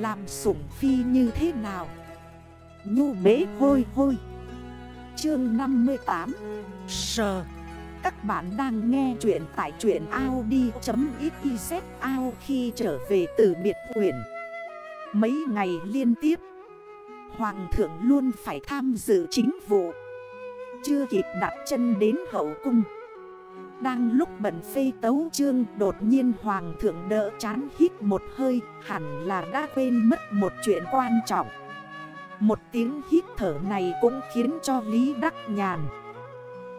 Làm sủng phi như thế nào? Nhu bế hôi hôi. Chương 58 Sờ. Các bạn đang nghe chuyện tại chuyện Audi.xyz ao khi trở về từ biệt quyển Mấy ngày liên tiếp, Hoàng thượng luôn phải tham dự chính vụ. Chưa kịp đặt chân đến hậu cung đang lúc bận phê tấu chương, đột nhiên hoàng thượng đỡ chán hít một hơi, Hẳn là đã quên mất một chuyện quan trọng. Một tiếng hít thở này cũng khiến cho Lý Đắc Nhàn.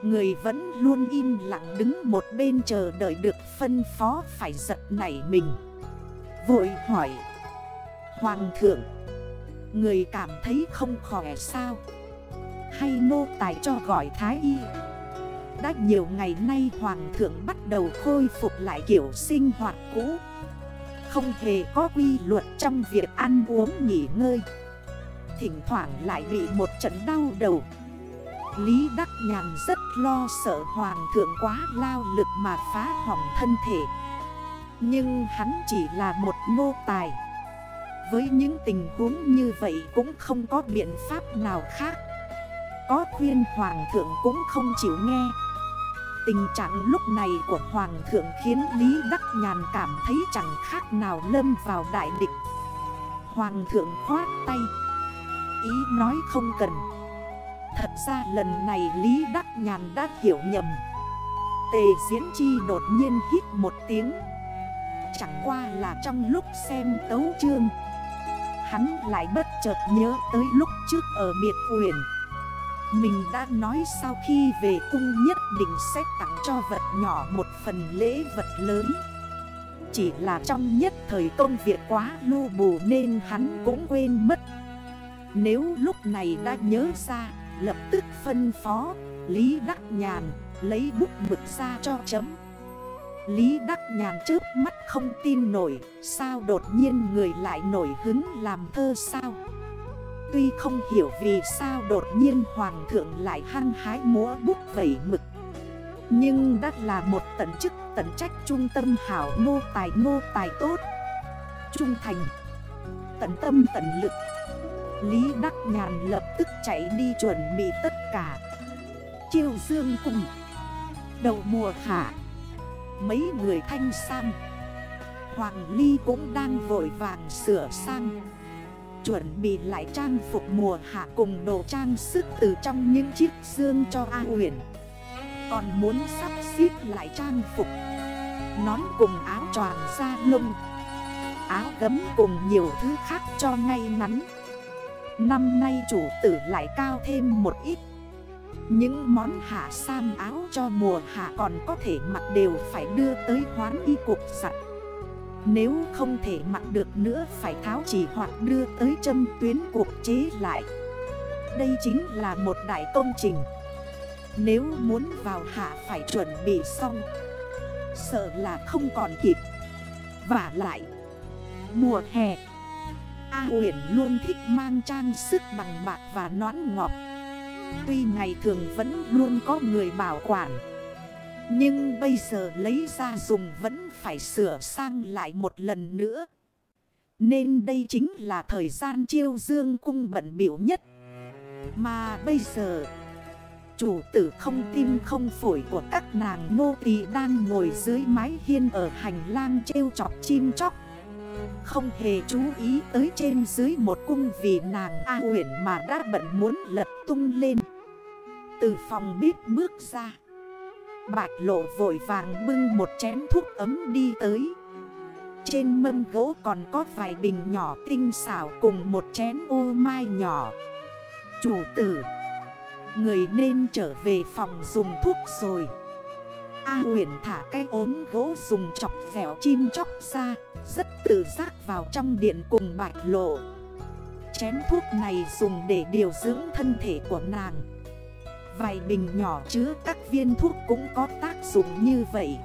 Người vẫn luôn im lặng đứng một bên chờ đợi được phân phó phải giật nảy mình. Vội hỏi, Hoàng thượng, Người cảm thấy không khỏe sao? Hay nô tài cho gọi thái y? Đã nhiều ngày nay Hoàng thượng bắt đầu khôi phục lại kiểu sinh hoạt cũ. Không hề có quy luật trong việc ăn uống nghỉ ngơi. Thỉnh thoảng lại bị một trận đau đầu. Lý Đắc Nhàn rất lo sợ Hoàng thượng quá lao lực mà phá hỏng thân thể. Nhưng hắn chỉ là một nô tài. Với những tình huống như vậy cũng không có biện pháp nào khác. Có khuyên Hoàng thượng cũng không chịu nghe. Tình trạng lúc này của Hoàng thượng khiến Lý Đắc Nhàn cảm thấy chẳng khác nào lâm vào đại địch. Hoàng thượng khoát tay. Ý nói không cần. Thật ra lần này Lý Đắc Nhàn đã hiểu nhầm. Tề Diễn Chi đột nhiên hít một tiếng. Chẳng qua là trong lúc xem tấu chương, Hắn lại bất chợt nhớ tới lúc trước ở biệt huyền mình đã nói sau khi về cung nhất định sẽ tặng cho vật nhỏ một phần lễ vật lớn. Chỉ là trong nhất thời công việc quá lưu bù nên hắn cũng quên mất. Nếu lúc này đã nhớ ra, lập tức phân phó, Lý Đắc Nhàn, lấy bút mực ra cho chấm. Lý Đắc Nhàn trước mắt không tin nổi, Sao đột nhiên người lại nổi hứng làm thơ sao? Tuy không hiểu vì sao đột nhiên hoàng thượng lại hăng hái múa bút vẩy mực. Nhưng đã là một tận chức, tận trách trung tâm hảo nô tài nô tài tốt. Trung thành, Tận tâm, tận lực. Lý Đắc Nhàn lập tức chạy đi chuẩn bị tất cả. Chiêu dương cùng Đầu mùa hạ. Mấy người thanh sang. Hoàng Ly cũng đang vội vàng sửa sang. Chuẩn bị lại trang phục mùa hạ cùng đồ trang sức từ trong những chiếc xương cho A huyền Còn muốn sắp xếp lại trang phục. Nón cùng áo tròn da lông. Áo gấm cùng nhiều thứ khác cho ngay ngắn. Năm nay chủ tử lại cao thêm một ít. Những món hạ sam áo cho mùa hạ còn có thể mặc đều phải đưa tới hoán y cục sạch nếu không thể mặc được nữa phải tháo chỉ hoặc đưa tới châm tuyến cuộc chế lại. Đây chính là một đại công trình. Nếu muốn vào hạ phải chuẩn bị xong, Sợ là không còn kịp. Và lại, Mùa hè, A uyển luôn thích mang trang sức bằng bạc và nón ngọc. Tuy ngày thường vẫn luôn có người bảo quản nhưng bây giờ lấy ra dùng vẫn phải sửa sang lại một lần nữa. Nên đây chính là thời gian chiêu dương cung bận biểu nhất. Mà bây giờ, chủ tử không tim không phổi của các nàng nô tỳ đang ngồi dưới mái hiên ở hành lang trêu chọc chim chóc. Không hề chú ý tới trên dưới một cung vì nàng A Nguyễn mà đã bận muốn lật tung lên. Từ phòng bếp bước ra. Bạch lộ vội vàng bưng một chén thuốc ấm đi tới. Trên mâm gỗ còn có vài bình nhỏ tinh xảo cùng một chén ô mai nhỏ. Chủ tử, Người nên trở về phòng dùng thuốc rồi. A huyền thả cái ốm gỗ dùng chọc vẻo chim chóc ra, Rất tự giác vào trong điện cùng bạch lộ. Chén thuốc này dùng để điều dưỡng thân thể của nàng. Vài bình nhỏ chứa các viên thuốc cũng có tác dụng như vậy.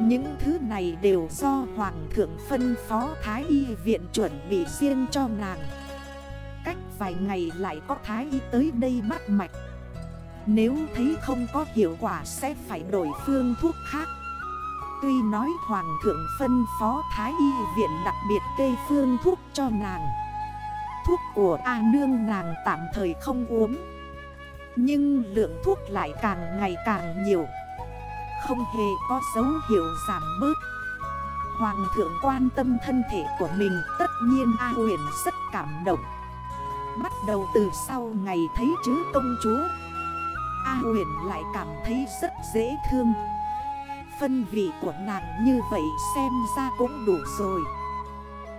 Những thứ này đều do Hoàng thượng phân phó Thái y viện chuẩn bị riêng cho nàng. Cách vài ngày lại có Thái y tới đây bắt mạch. Nếu thấy không có hiệu quả sẽ phải đổi phương thuốc khác. Tuy nói hoàng thượng phân phó thái y viện đặc biệt kê phương thuốc cho nàng. Thuốc của A nương nàng tạm thời không uống. Nhưng lượng thuốc lại càng ngày càng nhiều. Không hề có dấu hiệu giảm bớt. Hoàng thượng quan tâm thân thể của mình, Tất nhiên A huyền rất cảm động. Bắt đầu từ sau ngày thấy chữ công chúa, A huyền lại cảm thấy rất dễ thương. Phân vị của nàng như vậy xem ra cũng đủ rồi.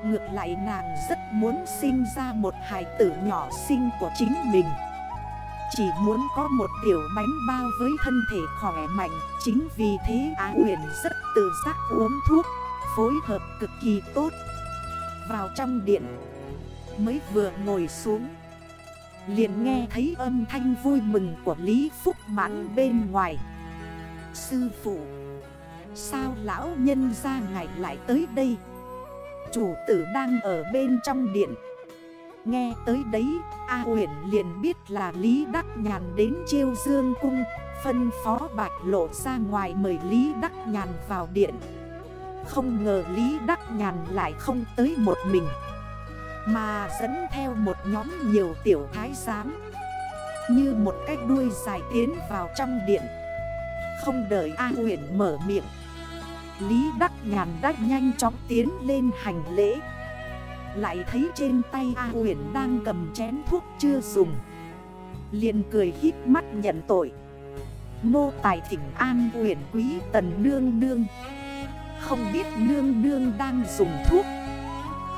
Ngược lại nàng rất muốn sinh ra một hài tử nhỏ sinh của chính mình. Chỉ muốn có một tiểu bánh bao với thân thể khỏe mạnh, Chính vì thế Á huyền rất tự giác uống thuốc, Phối hợp cực kỳ tốt. Vào trong điện, Mới vừa ngồi xuống, Liền nghe thấy âm thanh vui mừng của Lý Phúc Mãn bên ngoài. Sư phụ, Sao lão nhân ra ngày lại tới đây? Chủ tử đang ở bên trong điện. Nghe tới đấy, A huyền liền biết là Lý Đắc Nhàn đến chiêu dương cung, Phân phó bạch lộ ra ngoài mời Lý Đắc Nhàn vào điện. Không ngờ Lý Đắc Nhàn lại không tới một mình, Mà dẫn theo một nhóm nhiều tiểu thái giám, Như một cái đuôi dài tiến vào trong điện. Không đợi A huyền mở miệng, Lý Đắc Nhàn đã nhanh chóng tiến lên hành lễ. Lại thấy trên tay A huyền đang cầm chén thuốc chưa dùng. Liền cười hít mắt nhận tội. Nô tài thỉnh an huyền quý tần nương nương. Không biết nương nương đang dùng thuốc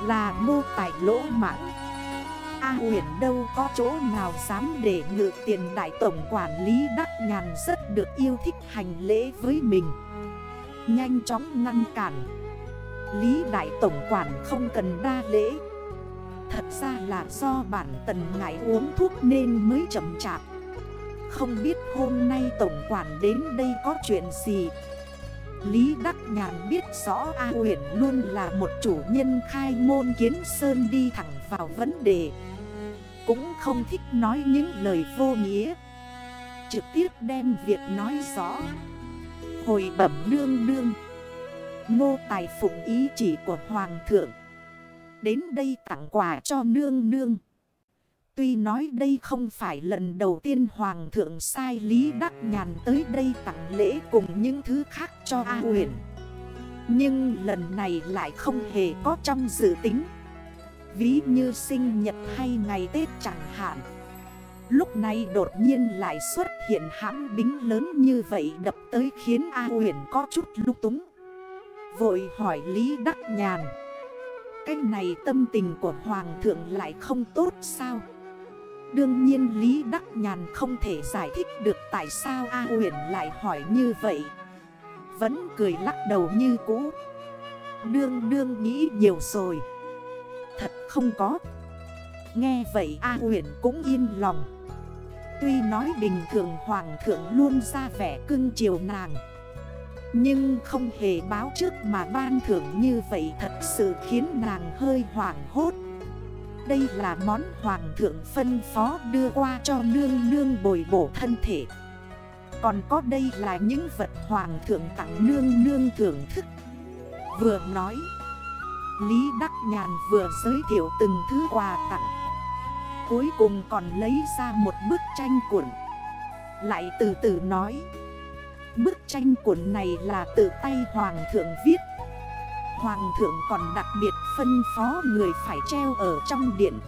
Là nô tài lỗ mãng A huyền đâu có chỗ nào dám để ngự tiền đại tổng quản lý Đắc Nhàn rất được yêu thích hành lễ với mình. Nhanh chóng ngăn cản. Lý Đại Tổng Quản không cần đa lễ. Thật ra là do bản tần ngại uống thuốc nên mới chậm chạp. Không biết hôm nay Tổng Quản đến đây có chuyện gì? Lý Đắc Nhàn biết rõ A huyền luôn là một chủ nhân khai môn kiến sơn đi thẳng vào vấn đề. Cũng không thích nói những lời vô nghĩa. Trực tiếp đem việc nói rõ. Hồi bẩm nương nương Ngô tài phụng ý chỉ của Hoàng thượng. Đến đây tặng quà cho nương nương. Tuy nói đây không phải lần đầu tiên Hoàng thượng sai Lý Đắc Nhàn tới đây tặng lễ cùng những thứ khác cho A huyền Nhưng lần này lại không hề có trong dự tính. Ví như sinh nhật hay ngày Tết chẳng hạn. Lúc này đột nhiên lại xuất hiện hãm bính lớn như vậy đập tới khiến A huyền có chút lúc túng. Vội hỏi Lý Đắc Nhàn. Cái này tâm tình của Hoàng thượng lại không tốt sao? Đương nhiên Lý Đắc Nhàn không thể giải thích được tại sao A huyền lại hỏi như vậy. Vẫn cười lắc đầu như cũ. Đương đương nghĩ nhiều rồi. Thật không có. Nghe vậy A huyền cũng yên lòng. Tuy nói bình thường hoàng thượng luôn ra vẻ cưng chiều nàng nhưng không hề báo trước mà ban thưởng như vậy thật sự khiến nàng hơi hoảng hốt. Đây là món hoàng thượng phân phó đưa qua cho nương nương bồi bổ thân thể. Còn có đây là những vật hoàng thượng tặng nương nương thưởng thức. Vừa nói, Lý Đắc Nhàn vừa giới thiệu từng thứ quà tặng. Cuối cùng còn lấy ra một bức tranh cuộn. Lại từ từ nói Bức tranh cuốn này là tự tay Hoàng thượng viết. Hoàng thượng còn đặc biệt phân phó người phải treo ở trong điện.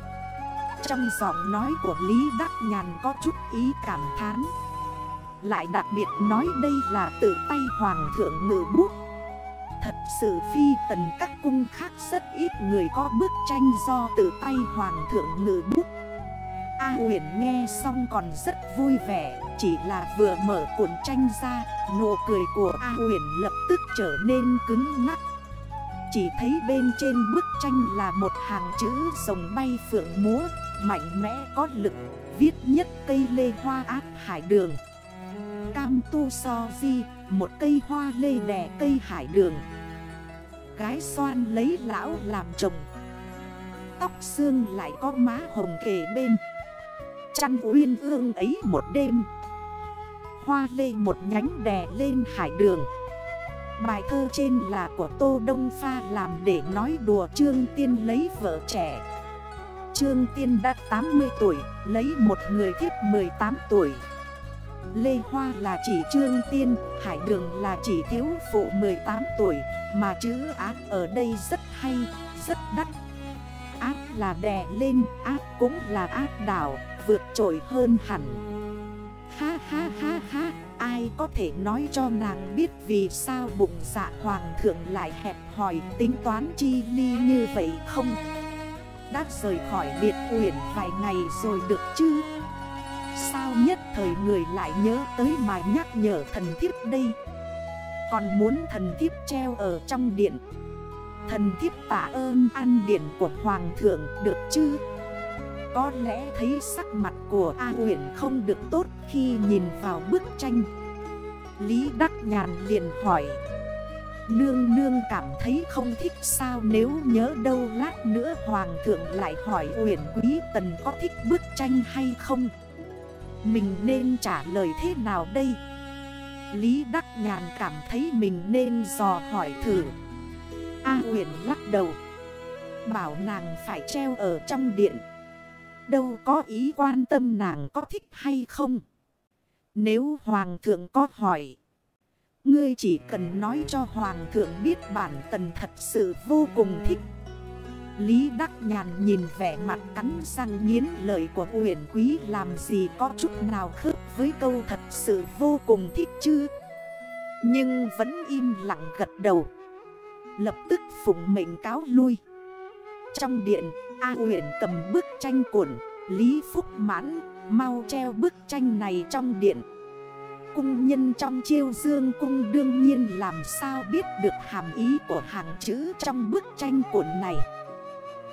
Trong giọng nói của Lý Đắc Nhàn có chút ý cảm thán. Lại đặc biệt nói đây là tự tay Hoàng thượng ngự bút. Thật sự phi tần các cung khác rất ít người có bức tranh do tự tay Hoàng thượng ngự bút. A huyền nghe xong còn rất vui vẻ, Chỉ là vừa mở cuộn tranh ra, Nụ cười của A huyền lập tức trở nên cứng ngắt Chỉ thấy bên trên bức tranh là một hàng chữ rồng bay phượng múa, Mạnh mẽ có lực, Viết nhất cây lê hoa ác hải đường. Cam tu so di, Một cây hoa lê đẻ cây hải đường. Gái xoan lấy lão làm chồng. Tóc xương lại có má hồng kề bên Chăn uyên ương ấy một đêm. Hoa lê một nhánh đè lên hải đường. Bài thơ trên là của Tô Đông Pha làm để nói đùa Trương Tiên lấy vợ trẻ. Trương Tiên đã 80 tuổi, lấy một người thiếp 18 tuổi. Lê Hoa là chỉ Trương Tiên, Hải Đường là chỉ thiếu phụ 18 tuổi Mà chữ ác ở đây rất hay, rất đắt. Ác là đè lên, ác cũng là ác đảo, vượt trội hơn hẳn Ha ha ha ha, ai có thể nói cho nàng biết vì sao bụng dạ hoàng thượng lại hẹp hỏi tính toán chi ly như vậy không? Đã rời khỏi biệt quyển vài ngày rồi được chứ? Sao nhất thời người lại nhớ tới mà nhắc nhở thần thiếp đây? Còn muốn thần thiếp treo ở trong điện Thần thiếp tạ ơn ăn điện của hoàng thượng được chứ? Có lẽ thấy sắc mặt của A uyển không được tốt khi nhìn vào bức tranh. Lý Đắc Nhàn liền hỏi. Nương nương cảm thấy không thích sao nếu nhớ đâu lát nữa Hoàng thượng lại hỏi uyển quý tần có thích bức tranh hay không? Mình nên trả lời thế nào đây? Lý Đắc Nhàn cảm thấy mình nên dò hỏi thử. A uyển lắc đầu. Bảo nàng phải treo ở trong điện. Đâu có ý quan tâm nàng có thích hay không. Nếu hoàng thượng có hỏi. Ngươi chỉ cần nói cho hoàng thượng biết bản tần thật sự vô cùng thích. Lý Đắc Nhàn nhìn vẻ mặt cắn răng nghiến lời của huyền quý làm gì có chút nào khớp với câu thật sự vô cùng thích chứ. Nhưng vẫn im lặng gật đầu. Lập tức phụng mệnh cáo lui. Trong điện, A huyền cầm bức tranh cuộn Lý Phúc mãn Mau treo bức tranh này trong điện. Cung nhân trong chiêu dương cung đương nhiên làm sao biết được hàm ý của hàng chữ trong bức tranh cuộn này.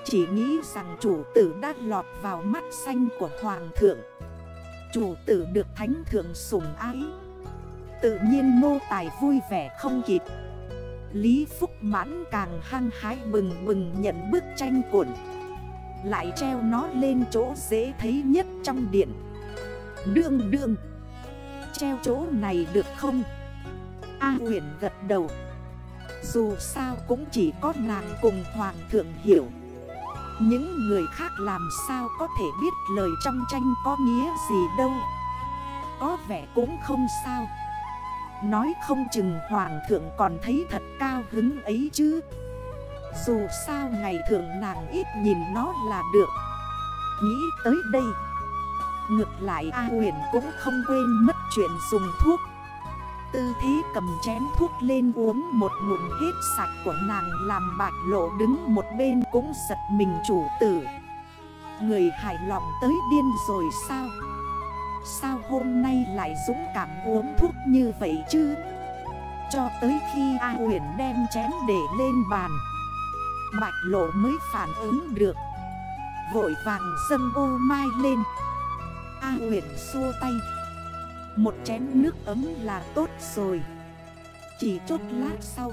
Chỉ nghĩ rằng chủ tử đã lọt vào mắt xanh của hoàng thượng. Chủ tử được thánh thượng sủng ái. Tự nhiên mô tài vui vẻ không kịp. Lý Phúc mãn càng hăng hái bừng bừng nhận bức tranh cuộn. Lại treo nó lên chỗ dễ thấy nhất trong điện. Đương đương. Treo chỗ này được không? A huyền gật đầu. Dù sao cũng chỉ có nàng cùng hoàng thượng hiểu. Những người khác làm sao có thể biết lời trong tranh có nghĩa gì đâu. Có vẻ cũng không sao. Nói không chừng hoàng thượng còn thấy thật cao hứng ấy chứ. Dù sao ngày thường nàng ít nhìn nó là được. Nghĩ tới đây, Ngược lại A huyền cũng không quên mất chuyện dùng thuốc. Tư thế cầm chén thuốc lên uống một ngụm hết sạch của nàng Làm bạch lộ đứng một bên cũng giật mình chủ tử. Người hài lòng tới điên rồi sao? Sao hôm nay lại dũng cảm uống thuốc như vậy chứ? Cho tới khi A huyền đem chén để lên bàn, Bạch lộ mới phản ứng được. Vội vàng dâng ô mai lên. A huyền xua tay. Một chén nước ấm là tốt rồi. Chỉ chút lát sau,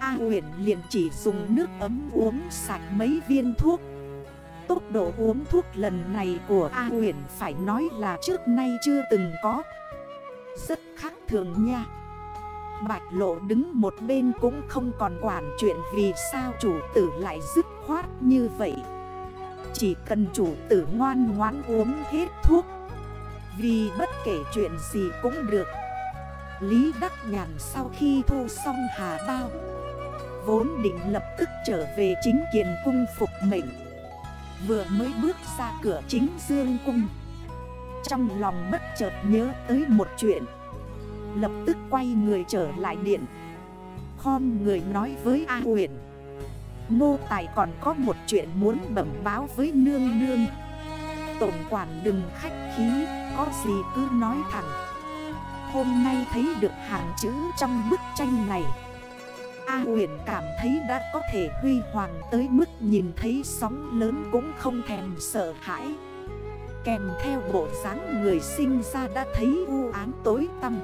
A huyền liền chỉ dùng nước ấm uống sạch mấy viên thuốc. Tốc độ uống thuốc lần này của A nguyễn phải nói là trước nay chưa từng có. Rất khác thường nha. Bạch lộ đứng một bên cũng không còn quản chuyện vì sao chủ tử lại dứt khoát như vậy. Chỉ cần chủ tử ngoan ngoãn uống hết thuốc, Vì bất kể chuyện gì cũng được. Lý Đắc Nhàn sau khi thu xong hà bao, Vốn định lập tức trở về chính kiện cung phục mệnh. Vừa mới bước ra cửa chính dương cung. Trong lòng bất chợt nhớ tới một chuyện. Lập tức quay người trở lại điện. Khom người nói với A huyền. Nô Tài còn có một chuyện muốn bẩm báo với nương nương. Tổng quản đừng khách khí, Có gì cứ nói thẳng. Hôm nay thấy được hàng chữ trong bức tranh này. A huyền cảm thấy đã có thể huy hoàng tới mức nhìn thấy sóng lớn cũng không thèm sợ hãi. Kèm theo bộ dáng người sinh ra đã thấy u án tối tăm.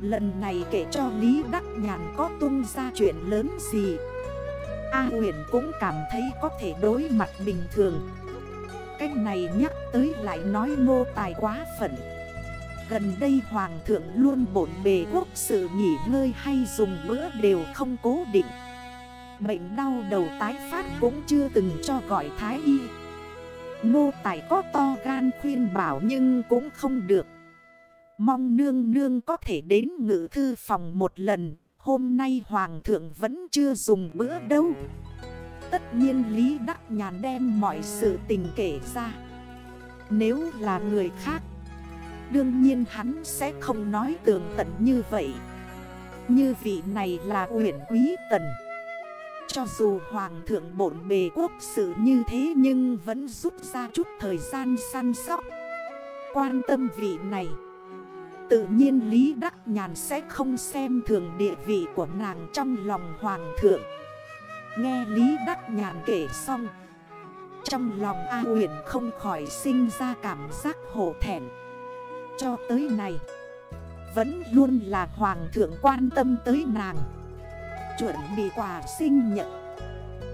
Lần này kể cho Lý Đắc Nhàn có tung ra chuyện lớn gì, A huyền cũng cảm thấy có thể đối mặt bình thường. Cách này nhắc tới lại nói mô tài quá phận. Gần đây hoàng thượng luôn bổn bề quốc sự nghỉ ngơi hay dùng bữa đều không cố định. Bệnh đau đầu tái phát cũng chưa từng cho gọi thái y. Nô tài có to gan khuyên bảo nhưng cũng không được. Mong nương nương có thể đến ngự thư phòng một lần, Hôm nay hoàng thượng vẫn chưa dùng bữa đâu. Tất nhiên Lý Đắc Nhàn đem mọi sự tình kể ra. Nếu là người khác Đương nhiên hắn sẽ không nói tường tận như vậy. Như vị này là uyển quý tần. Cho dù hoàng thượng bổn bề quốc sự như thế Nhưng vẫn rút ra chút thời gian săn sóc. Quan tâm vị này, Tự nhiên Lý Đắc Nhàn sẽ không xem thường địa vị của nàng trong lòng hoàng thượng. Nghe Lý Đắc Nhàn kể xong, Trong lòng A huyền không khỏi sinh ra cảm giác hổ thẹn. Cho tới này Vẫn luôn là hoàng thượng quan tâm tới nàng. Chuẩn bị quà sinh nhật.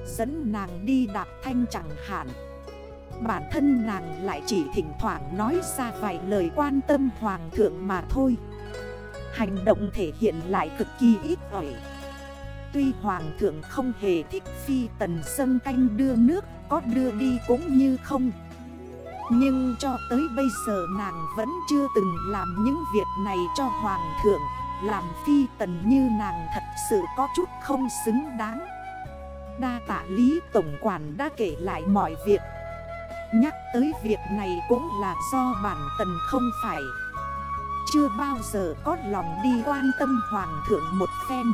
Dẫn nàng đi đạp thanh chẳng hạn. Bản thân nàng lại chỉ thỉnh thoảng nói ra vài lời quan tâm hoàng thượng mà thôi. Hành động thể hiện lại cực kỳ ít ỏi. Tuy hoàng thượng không hề thích phi tần sân canh đưa nước Có đưa đi cũng như không. Nhưng cho tới bây giờ nàng vẫn chưa từng làm những việc này cho hoàng thượng. Làm phi tần như nàng thật sự có chút không xứng đáng. Đa tạ lý tổng quản đã kể lại mọi việc. Nhắc tới việc này cũng là do bản tần không phải. Chưa bao giờ có lòng đi quan tâm hoàng thượng một phen.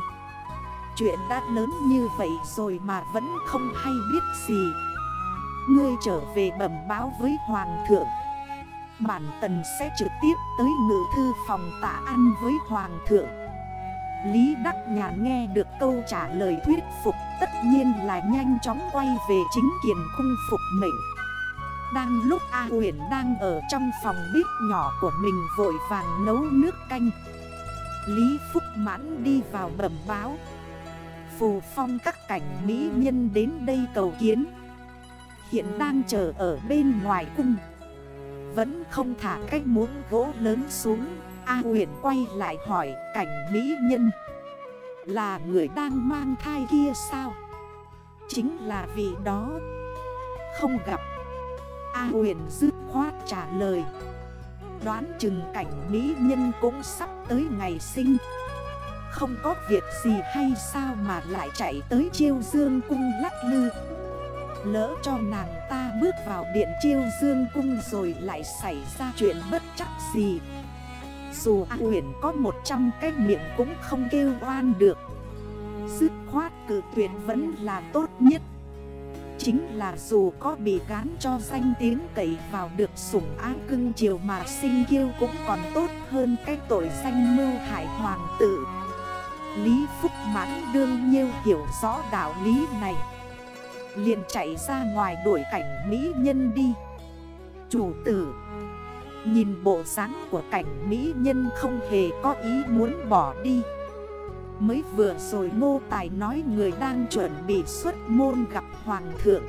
Chuyện đã lớn như vậy rồi mà vẫn không hay biết gì. Ngươi trở về bẩm báo với hoàng thượng. Bản tần sẽ trực tiếp tới ngự thư phòng tạ ăn với hoàng thượng. Lý Đắc Nhàn nghe được câu trả lời thuyết phục, Tất nhiên là nhanh chóng quay về chính kiền cung phục mệnh. Đang lúc A huyền đang ở trong phòng bếp nhỏ của mình vội vàng nấu nước canh. Lý Phúc Mãn đi vào bẩm báo. Phù phong các cảnh mỹ nhân đến đây cầu kiến. Hiện đang chờ ở bên ngoài cung. Vẫn không thả cách muỗng gỗ lớn xuống. A huyền quay lại hỏi, cảnh mỹ nhân, Là người đang mang thai kia sao? Chính là vị đó. Không gặp. A huyền dứt khoát trả lời, Đoán chừng cảnh mỹ nhân cũng sắp tới ngày sinh. Không có việc gì hay sao mà lại chạy tới chiêu dương cung lắc lư? Lỡ cho nàng ta bước vào điện chiêu dương cung rồi lại xảy ra chuyện bất chắc gì. Dù A huyền có 100 cái miệng cũng không kêu oan được. Dứt khoát cử tuyển vẫn là tốt nhất. Chính là dù có bị gán cho danh tiếng cậy vào được sủng ái cưng chiều mà sinh kiêu cũng còn tốt hơn cái tội danh mưu hại hoàng tử. Lý Phúc Mãn đương nhiêu hiểu rõ đạo lý này liền chạy ra ngoài đuổi cảnh mỹ nhân đi. Chủ tử, Nhìn bộ dáng của cảnh mỹ nhân không hề có ý muốn bỏ đi. Mới vừa rồi ngô tài nói người đang chuẩn bị xuất môn gặp hoàng thượng.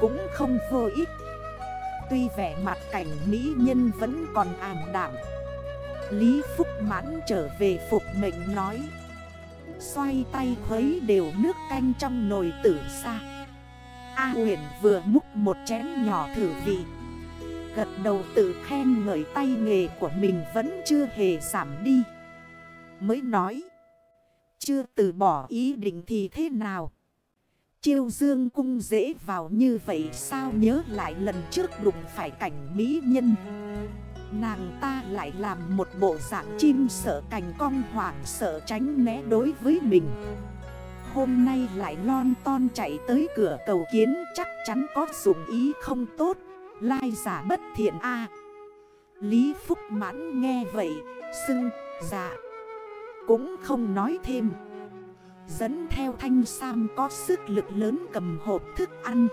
Cũng không vô ích. Tuy vẻ mặt cảnh mỹ nhân vẫn còn ảm đảm Lý Phúc mãn trở về phục mệnh nói. Xoay tay khuấy đều nước canh trong nồi tử xa A huyền vừa múc một chén nhỏ thử vị. Gật đầu tự khen ngợi tay nghề của mình vẫn chưa hề giảm đi. Mới nói, chưa từ bỏ ý định thì thế nào? Chiêu dương cung dễ vào như vậy sao nhớ lại lần trước đụng phải cảnh mỹ nhân? Nàng ta lại làm một bộ dạng chim sợ cành cong hoảng sợ tránh né đối với mình. Hôm nay lại lon ton chạy tới cửa cầu kiến chắc chắn có dụng ý không tốt. Lai giả bất thiện a. Lý Phúc mãn nghe vậy, xưng, dạ. Cũng không nói thêm. Dẫn theo thanh sam có sức lực lớn cầm hộp thức ăn.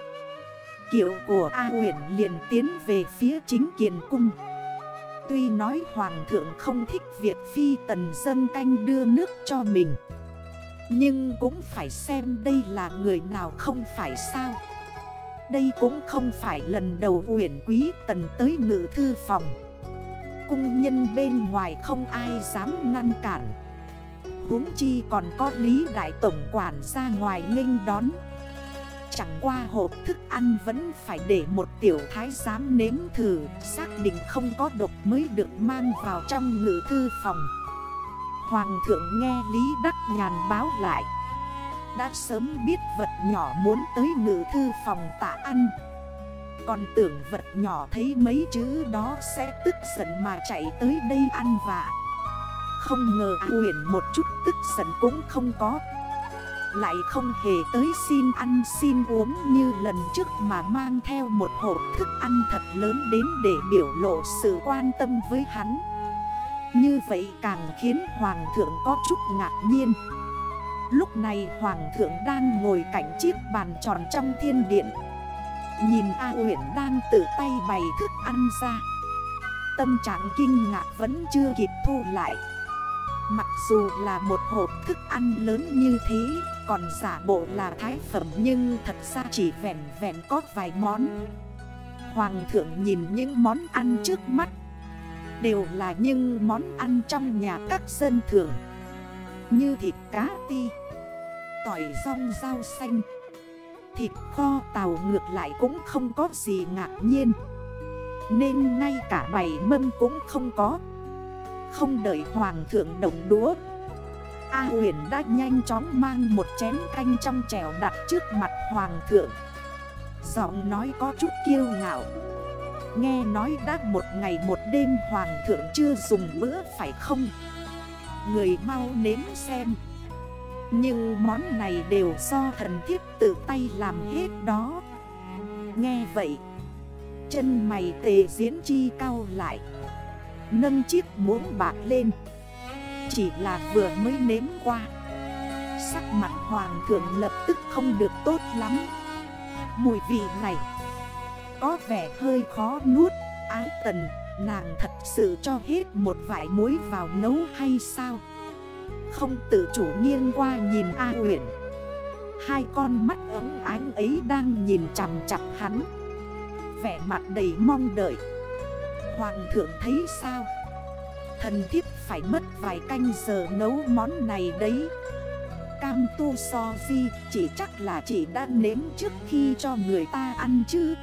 Kiểu của A huyền liền tiến về phía chính kiền cung. Tuy nói hoàng thượng không thích việc phi tần dân canh đưa nước cho mình nhưng cũng phải xem đây là người nào không phải sao. Đây cũng không phải lần đầu huyền quý tần tới ngự thư phòng. Cung nhân bên ngoài không ai dám ngăn cản. Huống chi còn có Lý Đại Tổng quản ra ngoài nghênh đón. Chẳng qua hộp thức ăn vẫn phải để một tiểu thái giám nếm thử, Xác định không có độc mới được mang vào trong ngự thư phòng. Hoàng thượng nghe Lý Đắc Nhàn báo lại. Đã sớm biết vật nhỏ muốn tới ngự thư phòng tạ ăn. Còn tưởng vật nhỏ thấy mấy chữ đó sẽ tức giận mà chạy tới đây ăn vạ. Không ngờ huyền một chút tức giận cũng không có. Lại không hề tới xin ăn xin uống như lần trước mà mang theo một hộp thức ăn thật lớn đến để biểu lộ sự quan tâm với hắn. Như vậy càng khiến Hoàng thượng có chút ngạc nhiên. Lúc này Hoàng thượng đang ngồi cạnh chiếc bàn tròn trong thiên điện. Nhìn A huyện đang tự tay bày thức ăn ra. Tâm trạng kinh ngạc vẫn chưa kịp thu lại. Mặc dù là một hộp thức ăn lớn như thế, Còn giả bộ là thái phẩm Nhưng thật ra chỉ vẹn vẹn có vài món. Hoàng thượng nhìn những món ăn trước mắt. Đều là những món ăn trong nhà các dân thường. Như thịt cá ti, Tỏi rong rau xanh. Thịt kho tàu ngược lại cũng không có gì ngạc nhiên. Nên ngay cả bảy mâm cũng không có. Không đợi hoàng thượng đồng đúa A huyền đã nhanh chóng mang một chén canh trong chèo đặt trước mặt hoàng thượng. Giọng nói có chút kiêu ngạo. Nghe nói đã một ngày một đêm hoàng thượng chưa dùng bữa, phải không? Người mau nếm xem. Nhưng món này đều do thần thiếp tự tay làm hết đó. Nghe vậy, Chân mày tề diễn chi cao lại. Nâng chiếc muỗng bạc lên. Chỉ là vừa mới nếm qua. Sắc mặt hoàng thượng lập tức không được tốt lắm. Mùi vị này có vẻ hơi khó nuốt. Ái tần, Nàng thật sự cho hết một vải muối vào nấu hay sao? Không tự chủ nghiêng qua nhìn A huyện Hai con mắt ấm ánh ấy đang nhìn chằm chặp hắn. Vẻ mặt đầy mong đợi. Hoàng thượng thấy sao? Thần thiếp phải mất vài canh giờ nấu món này đấy. Cam tu so di chỉ chắc là chỉ đã nếm trước khi cho người ta ăn chứ.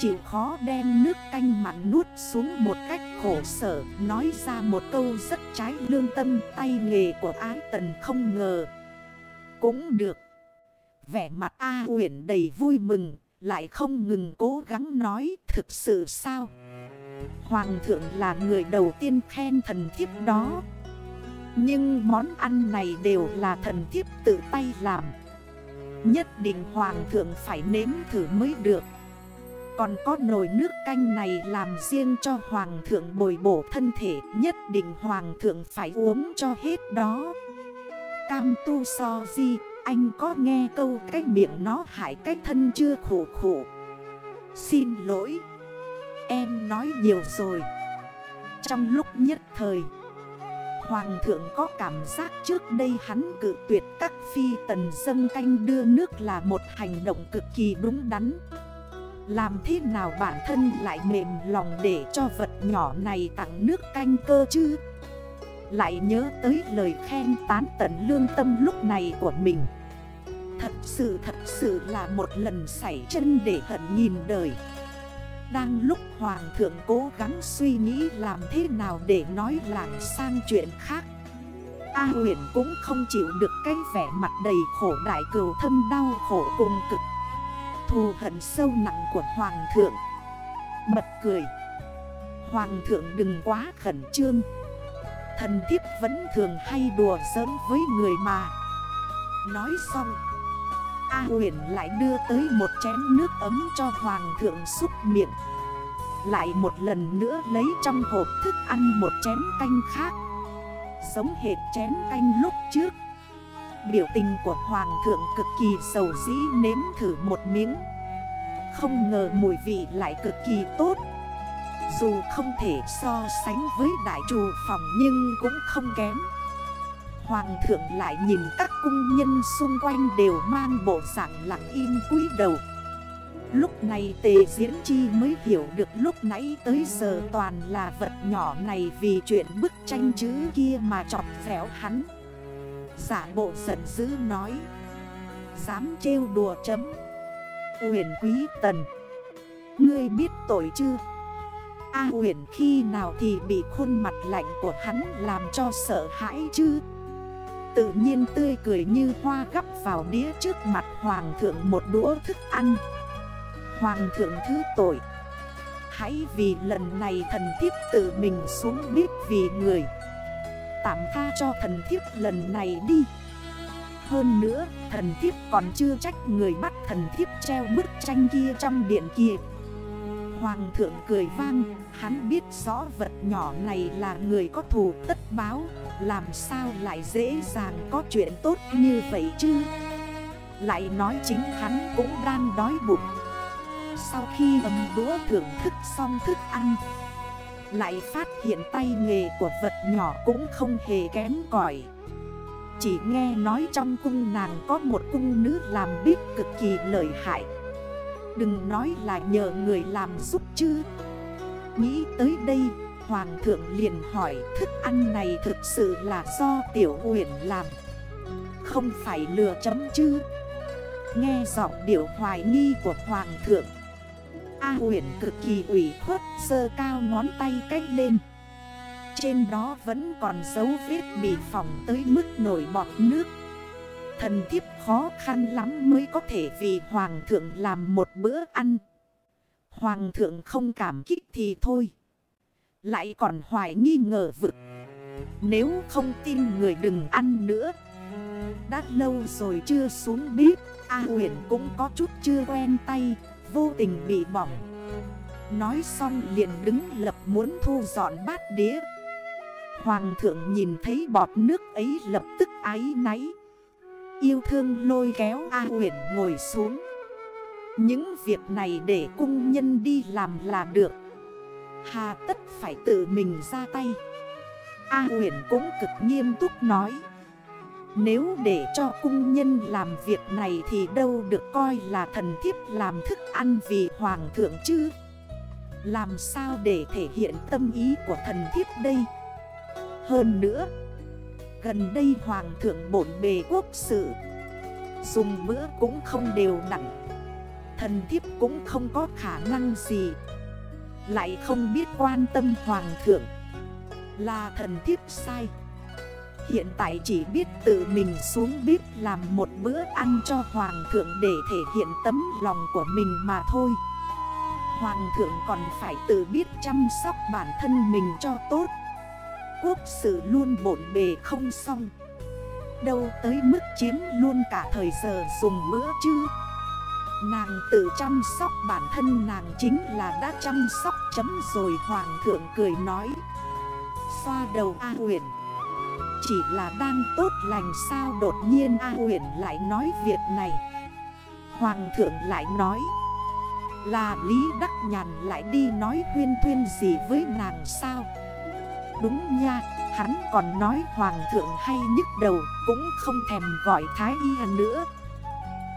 Chịu khó đem nước canh mặn nuốt xuống một cách khổ sở, Nói ra một câu rất trái lương tâm, tay nghề của ái tần không ngờ. Cũng được. Vẻ mặt A huyển đầy vui mừng, Lại không ngừng cố gắng nói, thực sự sao? Hoàng thượng là người đầu tiên khen thần thiếp đó. Nhưng món ăn này đều là thần thiếp tự tay làm. Nhất định hoàng thượng phải nếm thử mới được. Còn có nồi nước canh này làm riêng cho hoàng thượng bồi bổ thân thể, Nhất định hoàng thượng phải uống cho hết đó. Cam tu so di, Anh có nghe câu cái miệng nó hại cái thân chưa khổ khổ? Xin lỗi, Em nói nhiều rồi. Trong lúc nhất thời, Hoàng thượng có cảm giác trước đây hắn cự tuyệt các phi tần dâng canh đưa nước là một hành động cực kỳ đúng đắn. Làm thế nào bản thân lại mềm lòng để cho vật nhỏ này tặng nước canh cơ chứ? Lại nhớ tới lời khen tán tận lương tâm lúc này của mình. Thật sự thật sự là một lần xảy chân để hận nhìn đời. Đang lúc Hoàng thượng cố gắng suy nghĩ làm thế nào để nói làng sang chuyện khác, A huyền cũng không chịu được cái vẻ mặt đầy khổ, đại cừu thâm đau khổ cùng cực. Thù hận sâu nặng của Hoàng thượng. Bật cười. Hoàng thượng đừng quá khẩn trương. Thần thiếp vẫn thường hay đùa giỡn với người mà. Nói xong, A huyền lại đưa tới một chén nước ấm cho hoàng thượng xúc miệng. Lại một lần nữa lấy trong hộp thức ăn một chén canh khác. Giống hệt chén canh lúc trước. Biểu tình của hoàng thượng cực kỳ sầu dĩ nếm thử một miếng. Không ngờ mùi vị lại cực kỳ tốt. Dù không thể so sánh với đại trù phòng nhưng cũng không kém. Hoàng thượng lại nhìn các cung nhân xung quanh đều mang bộ dạng lặng im cúi đầu. Lúc này tề diễn chi mới hiểu được lúc nãy tới giờ toàn là vật nhỏ này vì chuyện bức tranh chữ kia mà chọc phéo hắn. Giả bộ giận dữ nói. Dám trêu đùa chấm. Huyền quý tần. Ngươi biết tội chưa? A huyền khi nào thì bị khuôn mặt lạnh của hắn làm cho sợ hãi chứ? Tự nhiên tươi cười như hoa gắp vào đĩa trước mặt hoàng thượng một đũa thức ăn. Hoàng thượng thứ tội Hãy vì lần này thần thiếp tự mình xuống biết vì người Tạm tha cho thần thiếp lần này đi. Hơn nữa, thần thiếp còn chưa trách người bắt thần thiếp treo bức tranh kia trong điện kia Hoàng thượng cười vang, Hắn biết rõ vật nhỏ này là người có thù tất báo, Làm sao lại dễ dàng có chuyện tốt như vậy chứ? Lại nói chính hắn cũng đang đói bụng. Sau khi ấm đũa thưởng thức xong thức ăn lại phát hiện tay nghề của vật nhỏ cũng không hề kém cỏi. Chỉ nghe nói trong cung nàng có một cung nữ làm bếp cực kỳ lợi hại. Đừng nói là nhờ người làm giúp chứ. Nghĩ tới đây, Hoàng thượng liền hỏi, thức ăn này thực sự là do tiểu huyền làm? Không phải lừa chấm chứ. Nghe giọng điệu hoài nghi của Hoàng thượng A huyền cực kỳ ủy khuất sơ cao ngón tay cách lên. Trên đó vẫn còn dấu vết bị phỏng tới mức nổi bọt nước. Thần thiếp khó khăn lắm mới có thể vì hoàng thượng làm một bữa ăn. Hoàng thượng không cảm kích thì thôi. Lại còn hoài nghi ngờ vực. Nếu không tin người đừng ăn nữa. Đã lâu rồi chưa xuống bếp, A huyền cũng có chút chưa quen tay vô tình bị bỏng. Nói xong liền đứng lập muốn thu dọn bát đĩa. Hoàng thượng nhìn thấy bọt nước ấy lập tức ái náy. Yêu thương lôi kéo A huyền ngồi xuống. Những việc này để cung nhân đi làm là được. Hà tất phải tự mình ra tay. A huyền cũng cực nghiêm túc nói nếu để cho cung nhân làm việc này thì đâu được coi là thần thiếp làm thức ăn vì hoàng thượng chứ? Làm sao để thể hiện tâm ý của thần thiếp đây? Hơn nữa, Gần đây hoàng thượng bổn bề quốc sự, Dùng bữa cũng không đều đặn. Thần thiếp cũng không có khả năng gì, Lại không biết quan tâm hoàng thượng Là thần thiếp sai. Hiện tại chỉ biết tự mình xuống bếp làm một bữa ăn cho Hoàng thượng để thể hiện tấm lòng của mình mà thôi. Hoàng thượng còn phải tự biết chăm sóc bản thân mình cho tốt. Quốc sự luôn bổn bề không xong. Đâu tới mức chiếm luôn cả thời giờ dùng bữa chứ? Nàng tự chăm sóc bản thân nàng chính là đã chăm sóc chấm rồi, Hoàng thượng cười nói. Xoa đầu A huyền chỉ là đang tốt lành sao đột nhiên A huyền lại nói việc này? Hoàng thượng lại nói, Là Lý Đắc Nhàn lại đi nói huyên thuyên gì với nàng sao? Đúng nha, Hắn còn nói hoàng thượng hay nhức đầu Cũng không thèm gọi thái y nữa.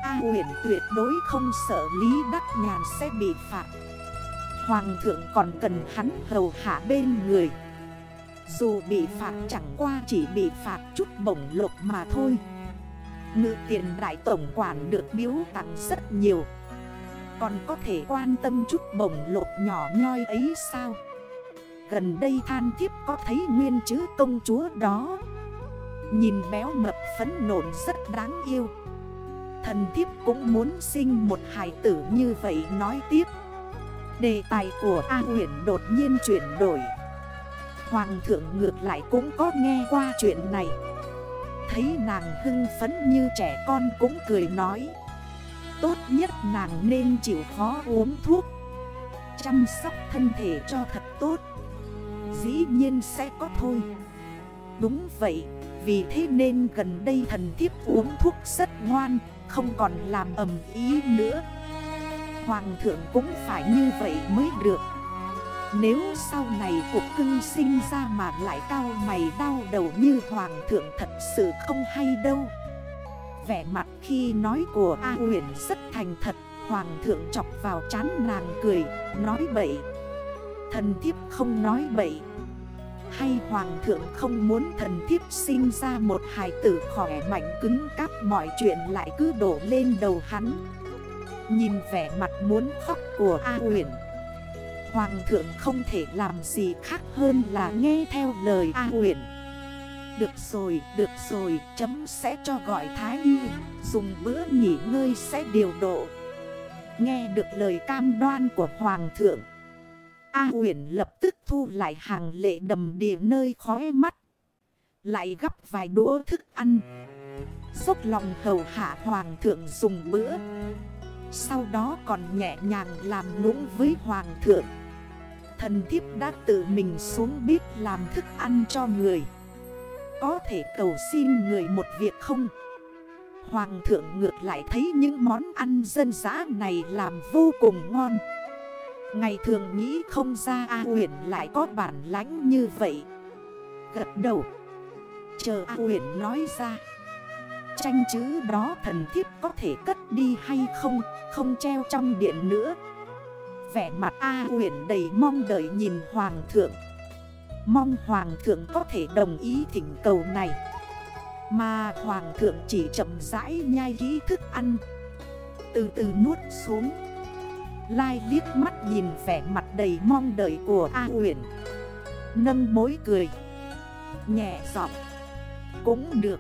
A huyền tuyệt đối không sợ Lý Đắc Nhàn sẽ bị phạt. Hoàng thượng còn cần hắn hầu hạ bên người dù bị phạt chẳng qua chỉ bị phạt chút bổng lộc mà thôi. Ngự tiền đại tổng quản được biếu tặng rất nhiều. Còn có thể quan tâm chút bổng lộc nhỏ nhoi ấy sao? Gần đây than thiếp có thấy nguyên chữ công chúa đó? Nhìn béo mập phấn nộn rất đáng yêu. Thần thiếp cũng muốn sinh một hài tử như vậy nói tiếp. Đề tài của A huyền đột nhiên chuyển đổi. Hoàng thượng ngược lại cũng có nghe qua chuyện này. Thấy nàng hưng phấn như trẻ con cũng cười nói. Tốt nhất nàng nên chịu khó uống thuốc. Chăm sóc thân thể cho thật tốt. Dĩ nhiên sẽ có thôi. Đúng vậy, Vì thế nên gần đây thần thiếp uống thuốc rất ngoan, Không còn làm ầm ý nữa. Hoàng thượng cũng phải như vậy mới được nếu sau này cuộc cưng sinh ra mà lại cao mày đau đầu như hoàng thượng thật sự không hay đâu. Vẻ mặt khi nói của A huyền rất thành thật, Hoàng thượng chọc vào chán nàng cười, Nói bậy. Thần thiếp không nói bậy. Hay hoàng thượng không muốn thần thiếp sinh ra một hài tử khỏe mạnh cứng cáp Mọi chuyện lại cứ đổ lên đầu hắn? Nhìn vẻ mặt muốn khóc của A huyền Hoàng thượng không thể làm gì khác hơn là nghe theo lời A huyền. Được rồi, được rồi, chấm sẽ cho gọi Thái Y Dùng bữa nghỉ ngơi sẽ điều độ. Nghe được lời cam đoan của Hoàng thượng A huyền lập tức thu lại hàng lệ đầm đìa nơi khói mắt Lại gấp vài đũa thức ăn. Dốc lòng hầu hạ Hoàng thượng dùng bữa Sau đó còn nhẹ nhàng làm nũng với Hoàng thượng. Thần thiếp đã tự mình xuống bếp làm thức ăn cho người. Có thể cầu xin người một việc không? Hoàng thượng ngược lại thấy những món ăn dân dã này làm vô cùng ngon. Ngày thường nghĩ không ra A huyền lại có bản lãnh như vậy. Gật đầu. Chờ A huyền nói ra. Tranh chữ đó thần thiếp có thể cất đi hay không? Không treo trong điện nữa. Vẻ mặt A huyền đầy mong đợi nhìn Hoàng thượng. Mong Hoàng thượng có thể đồng ý thỉnh cầu này. Mà Hoàng thượng chỉ chậm rãi nhai kỹ thức ăn. Từ từ nuốt xuống. Lai liếc mắt nhìn vẻ mặt đầy mong đợi của A huyền. Nâng mối cười. Nhẹ giọng. Cũng được.